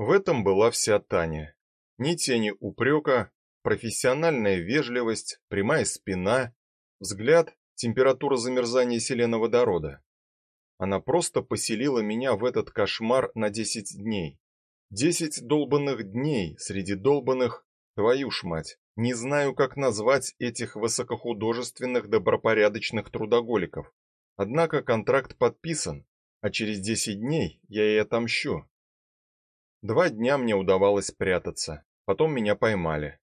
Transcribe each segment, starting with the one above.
В этом была вся Таня. Ни тени упрека, профессиональная вежливость, прямая спина, взгляд, температура замерзания селеноводорода. Она просто поселила меня в этот кошмар на 10 дней. 10 долбанных дней среди долбанных, твою ж мать. Не знаю, как назвать этих высокохудожественных добропорядочных трудоголиков. Однако контракт подписан, а через 10 дней я ей отомщу. Два дня мне удавалось прятаться. Потом меня поймали.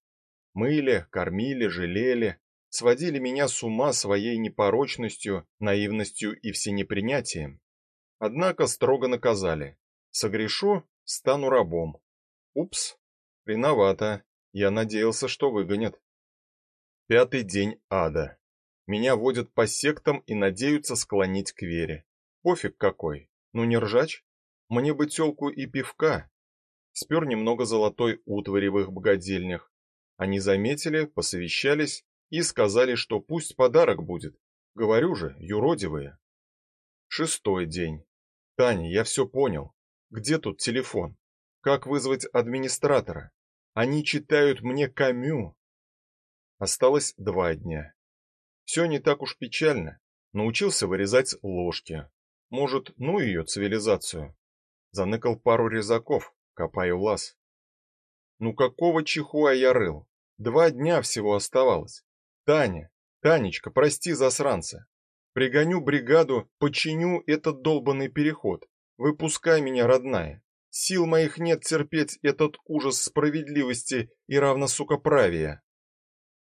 Мыли, кормили, жалели, сводили меня с ума своей непорочностью, наивностью и всенепринятием. Однако строго наказали. Согрешу стану рабом. Упс. Виновата. Я надеялся, что выгонят. Пятый день ада. Меня водят по сектам и надеются склонить к вере. Пофиг какой. Ну не ржач. Мне бы тёлку и пивка, спер немного золотой утвари в их богадельнях. Они заметили, посовещались и сказали, что пусть подарок будет. Говорю же, юродивые. Шестой день. Таня, я все понял. Где тут телефон? Как вызвать администратора? Они читают мне Камю. Осталось два дня. Все не так уж печально. Научился вырезать ложки. Может, ну ее цивилизацию. Заныкал пару резаков, Копаю лаз. Ну какого чихуя я рыл? Два дня всего оставалось. Таня, Танечка, прости засранца. Пригоню бригаду, починю этот долбанный переход. Выпускай меня, родная. Сил моих нет терпеть этот ужас справедливости и равносукоправия.